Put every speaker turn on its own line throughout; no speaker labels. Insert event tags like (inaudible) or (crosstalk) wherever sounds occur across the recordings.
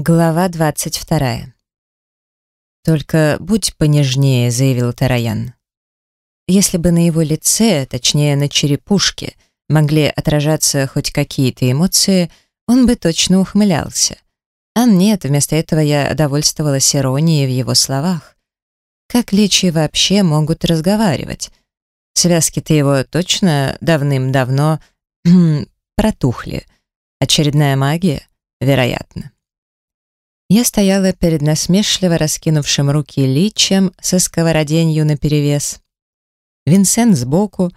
Глава 22. «Только будь понежнее», — заявил Тараян. Если бы на его лице, точнее на черепушке, могли отражаться хоть какие-то эмоции, он бы точно ухмылялся. А нет, вместо этого я довольствовалась иронией в его словах. Как личи вообще могут разговаривать? Связки-то его точно давным-давно (clears throat) протухли. Очередная магия? Вероятно. Я стояла перед насмешливо раскинувшим руки личем со сковороденью наперевес. Винсент сбоку,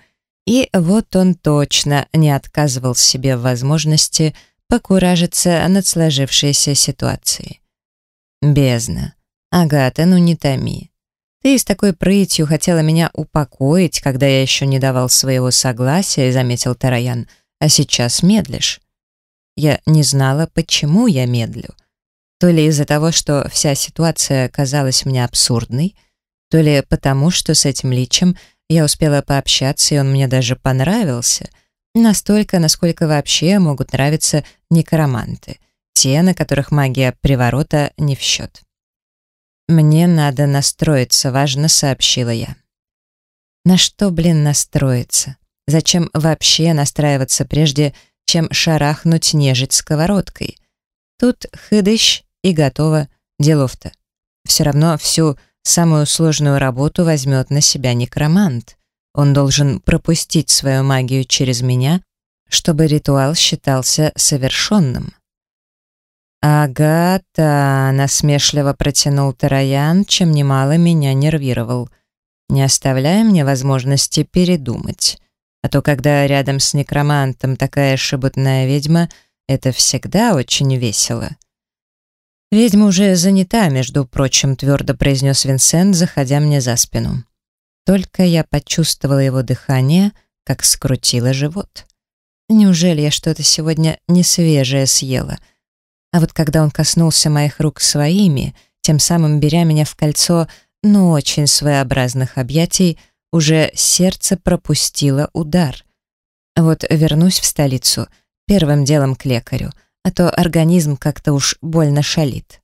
и вот он точно не отказывал себе в возможности покуражиться над сложившейся ситуацией. Бездна. Агата, ну не томи. Ты с такой прытью хотела меня упокоить, когда я еще не давал своего согласия, заметил Тараян, а сейчас медлишь. Я не знала, почему я медлю. То ли из-за того, что вся ситуация казалась мне абсурдной, то ли потому, что с этим личем я успела пообщаться, и он мне даже понравился. Настолько, насколько вообще могут нравиться некроманты, те, на которых магия приворота не в счет. «Мне надо настроиться», — важно сообщила я. На что, блин, настроиться? Зачем вообще настраиваться прежде, чем шарахнуть нежить сковородкой? Тут хыдыщ и готово, делов-то. Все равно всю самую сложную работу возьмет на себя некромант. Он должен пропустить свою магию через меня, чтобы ритуал считался совершенным. «Агата!» — насмешливо протянул Тараян, чем немало меня нервировал. «Не оставляя мне возможности передумать. А то, когда рядом с некромантом такая шебутная ведьма, это всегда очень весело». «Ведьма уже занята, между прочим», — твердо произнес Винсент, заходя мне за спину. Только я почувствовала его дыхание, как скрутило живот. Неужели я что-то сегодня не свежее съела? А вот когда он коснулся моих рук своими, тем самым беря меня в кольцо, но очень своеобразных объятий, уже сердце пропустило удар. Вот вернусь в столицу, первым делом к лекарю — а то организм как-то уж больно шалит.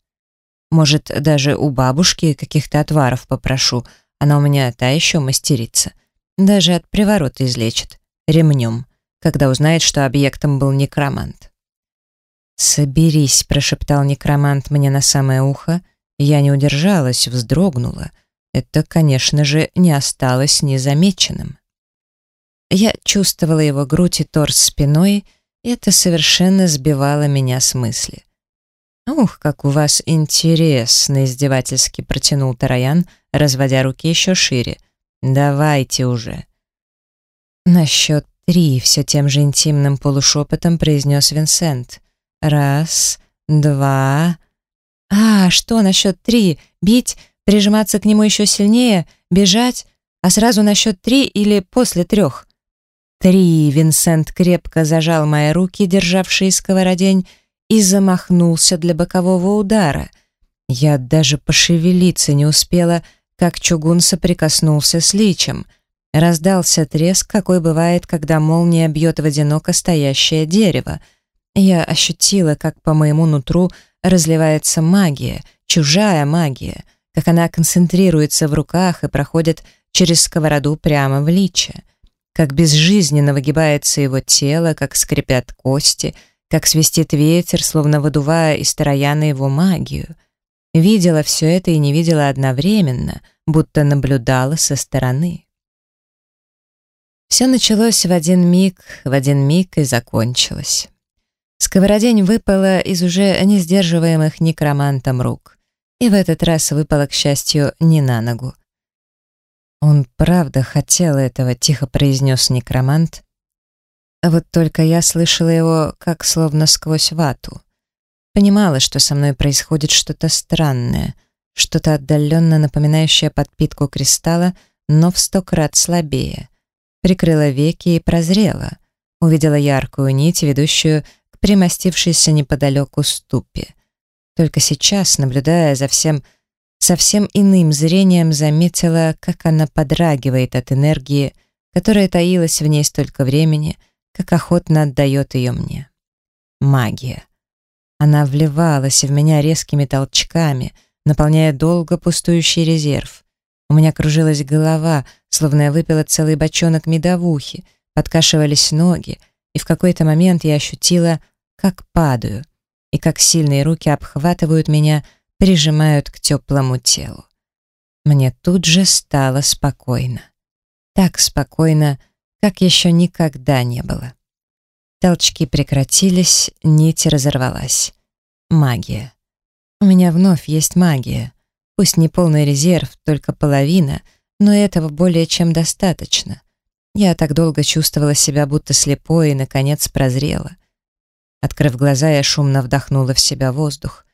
Может, даже у бабушки каких-то отваров попрошу, она у меня та еще мастерица. Даже от приворота излечит, ремнем, когда узнает, что объектом был некромант. «Соберись», — прошептал некромант мне на самое ухо. Я не удержалась, вздрогнула. Это, конечно же, не осталось незамеченным. Я чувствовала его грудь и торс спиной, это совершенно сбивало меня с мысли. «Ух, как у вас интересно!» — издевательски протянул Тараян, разводя руки еще шире. «Давайте уже!» «На счет три!» — все тем же интимным полушепотом произнес Винсент. «Раз, два...» «А, что на счет три? Бить? Прижиматься к нему еще сильнее? Бежать? А сразу на счет три или после трех?» Три Винсент крепко зажал мои руки, державшие сковородень, и замахнулся для бокового удара. Я даже пошевелиться не успела, как чугун соприкоснулся с личем. Раздался треск, какой бывает, когда молния бьет в одиноко стоящее дерево. Я ощутила, как по моему нутру разливается магия, чужая магия, как она концентрируется в руках и проходит через сковороду прямо в личе как безжизненно выгибается его тело, как скрипят кости, как свистит ветер, словно выдувая из Трояна его магию. Видела все это и не видела одновременно, будто наблюдала со стороны. Все началось в один миг, в один миг и закончилось. Сковородень выпала из уже не сдерживаемых некромантом рук. И в этот раз выпала, к счастью, не на ногу. «Он правда хотел этого», — тихо произнес некромант. А вот только я слышала его как словно сквозь вату. Понимала, что со мной происходит что-то странное, что-то отдаленно напоминающее подпитку кристалла, но в сто крат слабее. Прикрыла веки и прозрела. Увидела яркую нить, ведущую к примостившейся неподалеку ступе. Только сейчас, наблюдая за всем совсем иным зрением заметила, как она подрагивает от энергии, которая таилась в ней столько времени, как охотно отдает ее мне. Магия. Она вливалась в меня резкими толчками, наполняя долго пустующий резерв. У меня кружилась голова, словно я выпила целый бочонок медовухи, подкашивались ноги, и в какой-то момент я ощутила, как падаю, и как сильные руки обхватывают меня, прижимают к теплому телу. Мне тут же стало спокойно. Так спокойно, как еще никогда не было. Толчки прекратились, нить разорвалась. Магия. У меня вновь есть магия. Пусть не полный резерв, только половина, но этого более чем достаточно. Я так долго чувствовала себя будто слепой и, наконец, прозрела. Открыв глаза, я шумно вдохнула в себя воздух.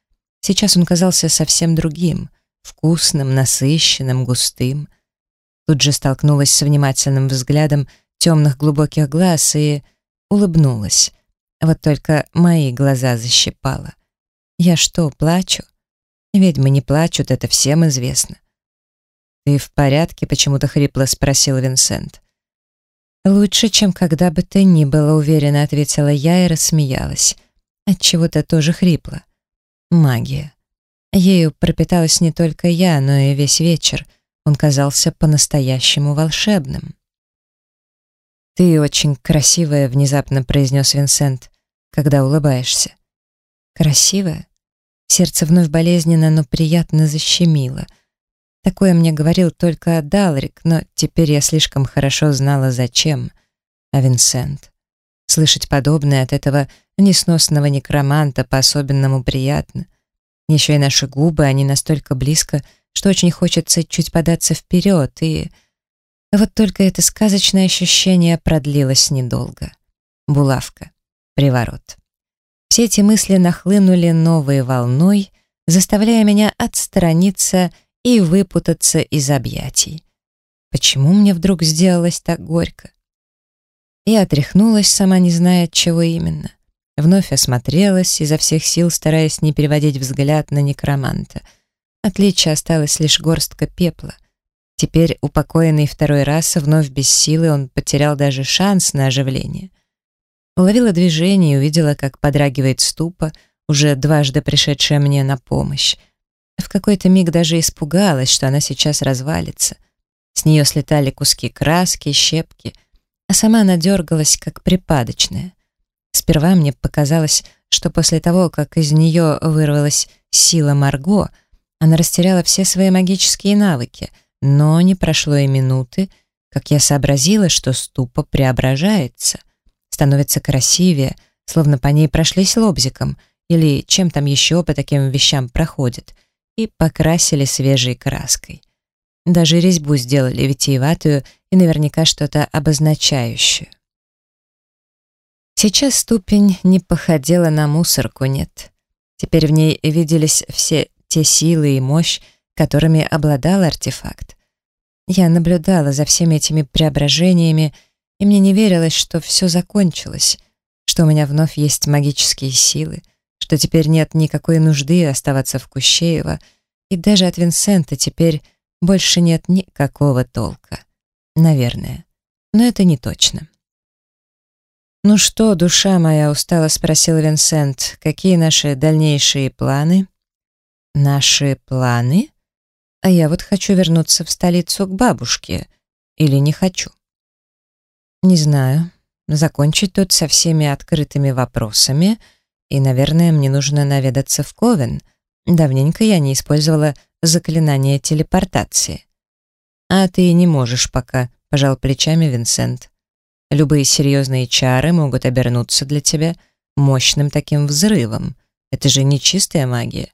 Сейчас он казался совсем другим, вкусным, насыщенным, густым. Тут же столкнулась с внимательным взглядом темных глубоких глаз и улыбнулась. Вот только мои глаза защипала. Я что, плачу? Ведьмы не плачут, это всем известно. «Ты в порядке?» — почему-то хрипло спросил Винсент. «Лучше, чем когда бы ты ни было уверенно», — ответила я и рассмеялась. Отчего-то тоже хрипло. Магия. Ею пропиталась не только я, но и весь вечер. Он казался по-настоящему волшебным. «Ты очень красивая», — внезапно произнес Винсент, когда улыбаешься. «Красивая?» Сердце вновь болезненно, но приятно защемило. Такое мне говорил только Далрик, но теперь я слишком хорошо знала, зачем. А Винсент? Слышать подобное от этого несносного некроманта по-особенному приятно. Еще и наши губы, они настолько близко, что очень хочется чуть податься вперед, и... Вот только это сказочное ощущение продлилось недолго. Булавка. Приворот. Все эти мысли нахлынули новой волной, заставляя меня отстраниться и выпутаться из объятий. Почему мне вдруг сделалось так горько? Я отряхнулась, сама не зная, от чего именно. Вновь осмотрелась, изо всех сил стараясь не переводить взгляд на некроманта. Отличие осталось лишь горстка пепла. Теперь, упокоенный второй раз, вновь без силы, он потерял даже шанс на оживление. Уловила движение и увидела, как подрагивает ступа, уже дважды пришедшая мне на помощь. В какой-то миг даже испугалась, что она сейчас развалится. С нее слетали куски краски, щепки, а сама она дергалась, как припадочная. Сперва мне показалось, что после того, как из нее вырвалась сила Марго, она растеряла все свои магические навыки — но не прошло и минуты, как я сообразила, что ступа преображается, становится красивее, словно по ней прошлись лобзиком или чем там еще по таким вещам проходят, и покрасили свежей краской. Даже резьбу сделали витиеватую и наверняка что-то обозначающее. Сейчас ступень не походила на мусорку, нет. Теперь в ней виделись все те силы и мощь, которыми обладал артефакт. Я наблюдала за всеми этими преображениями, и мне не верилось, что все закончилось, что у меня вновь есть магические силы, что теперь нет никакой нужды оставаться в Кущеево, и даже от Винсента теперь больше нет никакого толка. Наверное. Но это не точно. «Ну что, душа моя?» — устало спросил Винсент. «Какие наши дальнейшие планы?» «Наши планы?» А я вот хочу вернуться в столицу к бабушке. Или не хочу? Не знаю. Закончить тут со всеми открытыми вопросами. И, наверное, мне нужно наведаться в Ковен. Давненько я не использовала заклинание телепортации. А ты не можешь пока, пожал плечами Винсент. Любые серьезные чары могут обернуться для тебя мощным таким взрывом. Это же не чистая магия.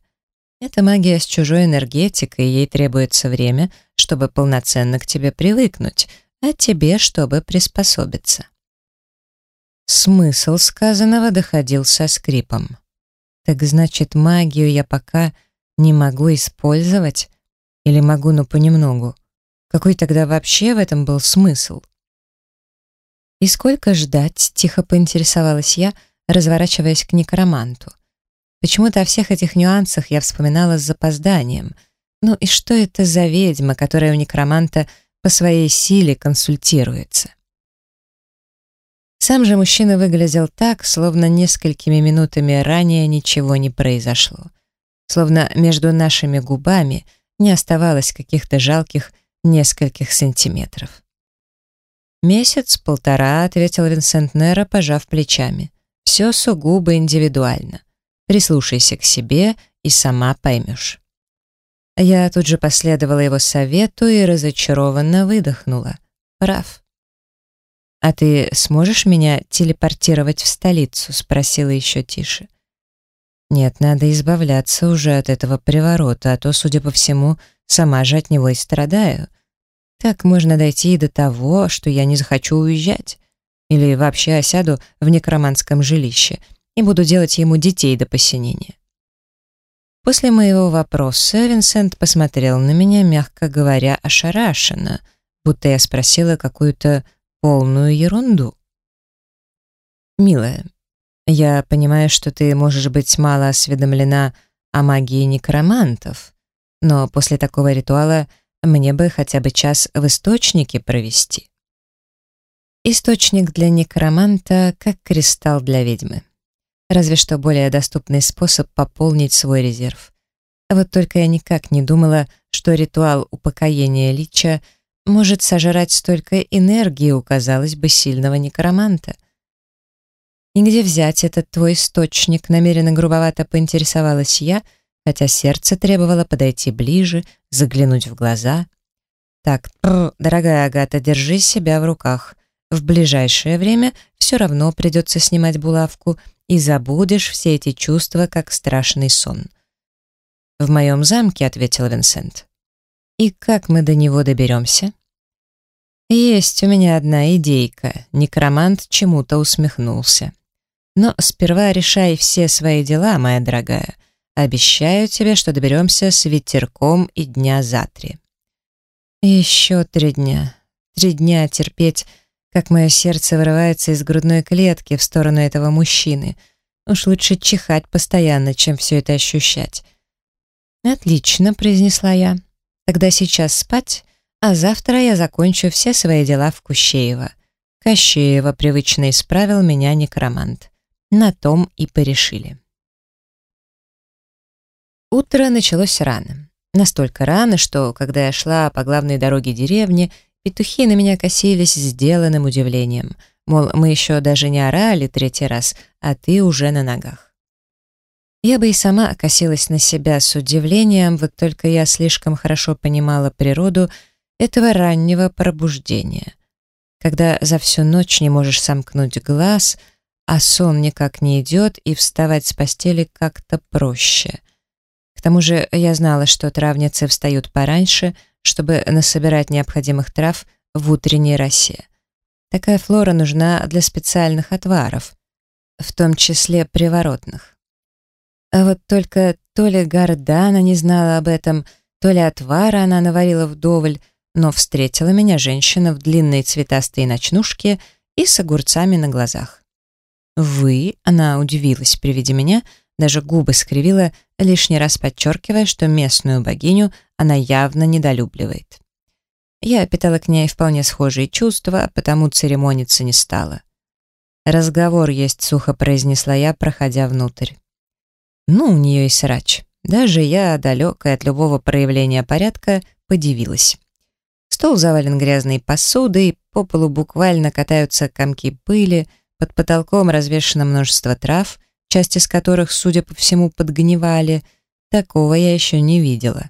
Это магия с чужой энергетикой, ей требуется время, чтобы полноценно к тебе привыкнуть, а тебе, чтобы приспособиться. Смысл сказанного доходил со скрипом. Так значит, магию я пока не могу использовать? Или могу, но понемногу? Какой тогда вообще в этом был смысл? «И сколько ждать?» — тихо поинтересовалась я, разворачиваясь к некроманту. Почему-то о всех этих нюансах я вспоминала с запозданием. Ну и что это за ведьма, которая у некроманта по своей силе консультируется? Сам же мужчина выглядел так, словно несколькими минутами ранее ничего не произошло. Словно между нашими губами не оставалось каких-то жалких нескольких сантиметров. «Месяц-полтора», — ответил Винсент Нера, пожав плечами. «Все сугубо индивидуально. Прислушайся к себе и сама поймешь». Я тут же последовала его совету и разочарованно выдохнула. Прав. «А ты сможешь меня телепортировать в столицу?» — спросила еще тише. «Нет, надо избавляться уже от этого приворота, а то, судя по всему, сама же от него и страдаю. Так можно дойти и до того, что я не захочу уезжать. Или вообще осяду в некроманском жилище и буду делать ему детей до посинения». После моего вопроса Винсент посмотрел на меня, мягко говоря, ошарашенно, будто я спросила какую-то полную ерунду. «Милая, я понимаю, что ты можешь быть мало осведомлена о магии некромантов, но после такого ритуала мне бы хотя бы час в источнике провести». Источник для некроманта как кристалл для ведьмы. Разве что более доступный способ пополнить свой резерв. Вот только я никак не думала, что ритуал упокоения лича может сожрать столько энергии у, казалось бы, сильного некроманта. И где взять этот твой источник, намеренно грубовато поинтересовалась я, хотя сердце требовало подойти ближе, заглянуть в глаза. Так, дорогая Агата, держи себя в руках. В ближайшее время все равно придется снимать булавку, и забудешь все эти чувства, как страшный сон. «В моем замке», — ответил Винсент. «И как мы до него доберемся?» «Есть у меня одна идейка», — некромант чему-то усмехнулся. «Но сперва решай все свои дела, моя дорогая. Обещаю тебе, что доберемся с ветерком и дня за три». «Еще три дня. Три дня терпеть как мое сердце вырывается из грудной клетки в сторону этого мужчины. Уж лучше чихать постоянно, чем все это ощущать. «Отлично», — произнесла я. «Тогда сейчас спать, а завтра я закончу все свои дела в Кущеево». Кощеева привычно исправил меня некромант. На том и порешили. Утро началось рано. Настолько рано, что, когда я шла по главной дороге деревни, Петухи на меня косились сделанным удивлением. Мол, мы еще даже не орали третий раз, а ты уже на ногах. Я бы и сама косилась на себя с удивлением, вот только я слишком хорошо понимала природу этого раннего пробуждения. Когда за всю ночь не можешь сомкнуть глаз, а сон никак не идет, и вставать с постели как-то проще. К тому же я знала, что травницы встают пораньше — чтобы насобирать необходимых трав в утренней росе. Такая флора нужна для специальных отваров, в том числе приворотных. А вот только то ли Гордана не знала об этом, то ли отвара она наварила вдоволь, но встретила меня женщина в длинной цветастой ночнушке и с огурцами на глазах. «Вы?» — она удивилась при виде меня, даже губы скривила, лишний раз подчеркивая, что местную богиню она явно недолюбливает. Я питала к ней вполне схожие чувства, потому церемониться не стала. «Разговор есть», — сухо произнесла я, проходя внутрь. Ну, у нее и срач. Даже я, далекая от любого проявления порядка, подивилась. Стол завален грязной посудой, по полу буквально катаются комки пыли, под потолком развешено множество трав, часть из которых, судя по всему, подгнивали. Такого я еще не видела.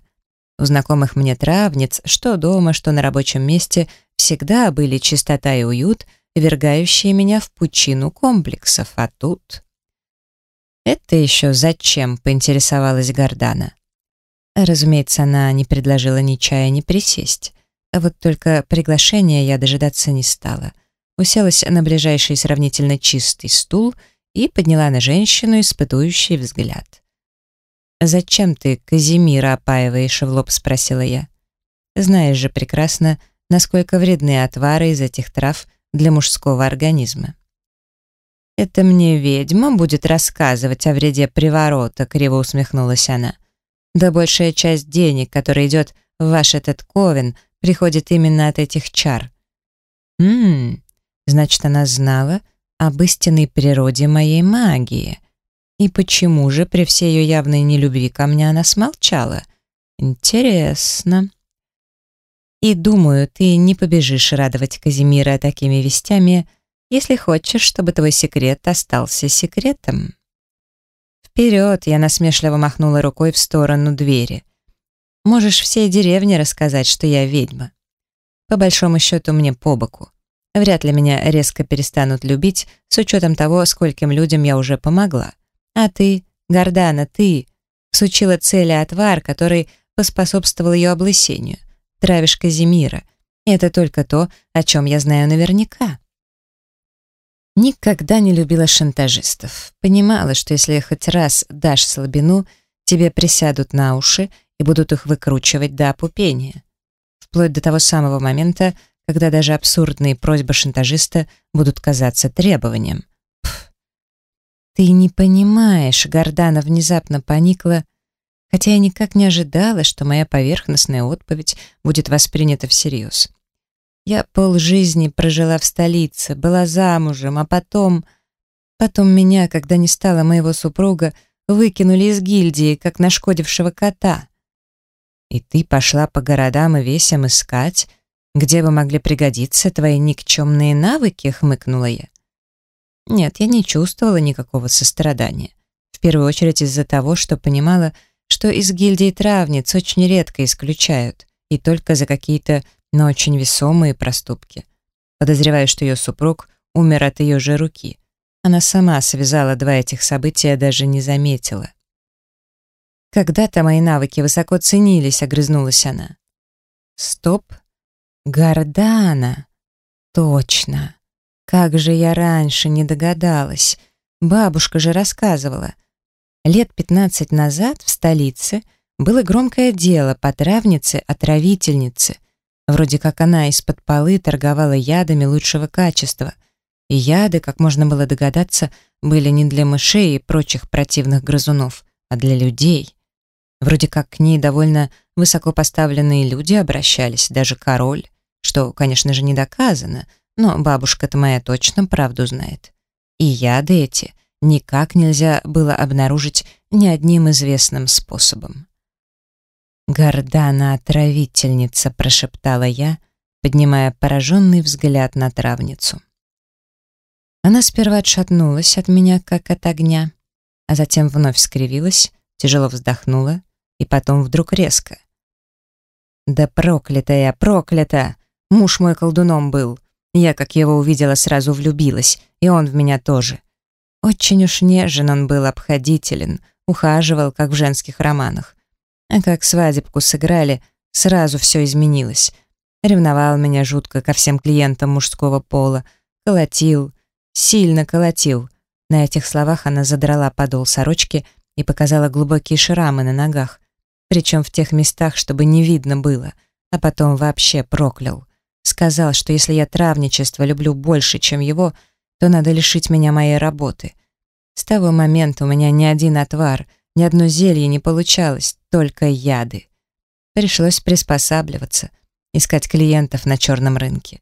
У знакомых мне травниц, что дома, что на рабочем месте, всегда были чистота и уют, вергающие меня в пучину комплексов, а тут... «Это еще зачем?» — поинтересовалась Гордана. Разумеется, она не предложила ни чая, ни присесть. А вот только приглашения я дожидаться не стала. Уселась на ближайший сравнительно чистый стул и подняла на женщину испытующий взгляд. «Зачем ты Казимира опаиваешь?» — в лоб спросила я. «Знаешь же прекрасно, насколько вредны отвары из этих трав для мужского организма». «Это мне ведьма будет рассказывать о вреде приворота», — криво усмехнулась она. «Да большая часть денег, которая идет в ваш этот ковен, приходит именно от этих чар». «Ммм, значит, она знала, об истинной природе моей магии. И почему же при всей ее явной нелюбви ко мне она смолчала? Интересно. И думаю, ты не побежишь радовать Казимира такими вестями, если хочешь, чтобы твой секрет остался секретом. Вперед, я насмешливо махнула рукой в сторону двери. Можешь всей деревне рассказать, что я ведьма. По большому счету мне по боку. Вряд ли меня резко перестанут любить, с учетом того, скольким людям я уже помогла. А ты, Гордана, ты, сучила цели отвар, который поспособствовал ее облысению. Травишь Казимира. И это только то, о чем я знаю наверняка. Никогда не любила шантажистов. Понимала, что если хоть раз дашь слабину, тебе присядут на уши и будут их выкручивать до опупения. Вплоть до того самого момента, когда даже абсурдные просьбы шантажиста будут казаться требованием. Пф. «Ты не понимаешь», — Гордана внезапно поникла, хотя я никак не ожидала, что моя поверхностная отповедь будет воспринята всерьез. Я полжизни прожила в столице, была замужем, а потом... Потом меня, когда не стало моего супруга, выкинули из гильдии, как нашкодившего кота. И ты пошла по городам и весям искать, где бы могли пригодиться твои никчемные навыки?» — хмыкнула я. Нет, я не чувствовала никакого сострадания. В первую очередь из-за того, что понимала, что из гильдии травниц очень редко исключают, и только за какие-то, но очень весомые проступки. Подозреваю, что ее супруг умер от ее же руки. Она сама связала два этих события, даже не заметила. «Когда-то мои навыки высоко ценились», — огрызнулась она. «Стоп», Гордана. Точно. Как же я раньше не догадалась. Бабушка же рассказывала. Лет пятнадцать назад в столице было громкое дело по травнице-отравительнице. Вроде как она из-под полы торговала ядами лучшего качества. И яды, как можно было догадаться, были не для мышей и прочих противных грызунов, а для людей. Вроде как к ней довольно высокопоставленные люди обращались, даже король что, конечно же, не доказано, но бабушка-то моя точно правду знает. И яды эти никак нельзя было обнаружить ни одним известным способом. «Гордана-отравительница», — прошептала я, поднимая пораженный взгляд на травницу. Она сперва отшатнулась от меня, как от огня, а затем вновь скривилась, тяжело вздохнула и потом вдруг резко. «Да проклятая, проклята! Муж мой колдуном был. Я, как его увидела, сразу влюбилась, и он в меня тоже. Очень уж нежен он был, обходителен, ухаживал, как в женских романах. А как свадебку сыграли, сразу все изменилось. Ревновал меня жутко ко всем клиентам мужского пола, колотил, сильно колотил. На этих словах она задрала подол сорочки и показала глубокие шрамы на ногах, причем в тех местах, чтобы не видно было, а потом вообще проклял. Сказал, что если я травничество люблю больше, чем его, то надо лишить меня моей работы. С того момента у меня ни один отвар, ни одно зелье не получалось, только яды. Пришлось приспосабливаться, искать клиентов на черном рынке.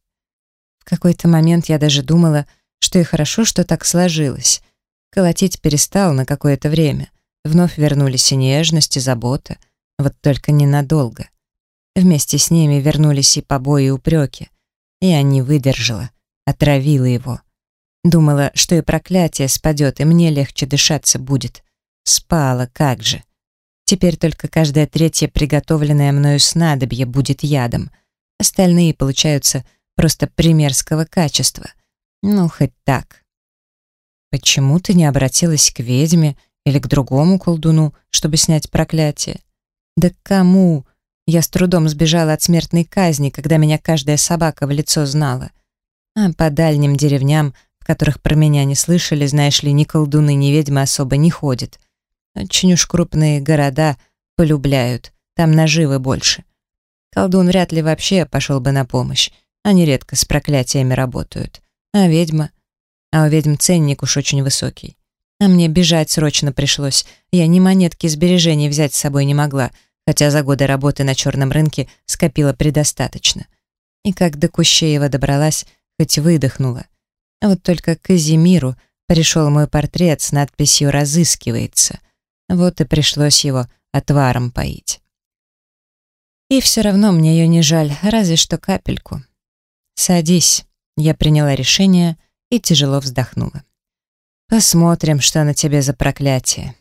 В какой-то момент я даже думала, что и хорошо, что так сложилось. Колотить перестал на какое-то время. Вновь вернулись и нежность, и забота. Вот только ненадолго. Вместе с ними вернулись и побои и упреки. Я не выдержала, отравила его. Думала, что и проклятие спадет, и мне легче дышаться будет. Спала, как же. Теперь только каждое третье приготовленное мною снадобье будет ядом. Остальные получаются просто примерского качества. Ну, хоть так. Почему ты не обратилась к ведьме или к другому колдуну, чтобы снять проклятие? Да кому? Я с трудом сбежала от смертной казни, когда меня каждая собака в лицо знала. А по дальним деревням, в которых про меня не слышали, знаешь ли, ни колдуны, ни ведьмы особо не ходят. Очень уж крупные города полюбляют, там наживы больше. Колдун вряд ли вообще пошел бы на помощь, они редко с проклятиями работают. А ведьма? А у ведьм ценник уж очень высокий. А мне бежать срочно пришлось, я ни монетки сбережений взять с собой не могла — хотя за годы работы на черном рынке скопила предостаточно. И как до Кущеева добралась, хоть выдохнула. А вот только к Казимиру пришел мой портрет с надписью «Разыскивается». Вот и пришлось его отваром поить. И все равно мне ее не жаль, разве что капельку. «Садись», — я приняла решение и тяжело вздохнула. «Посмотрим, что на тебе за проклятие».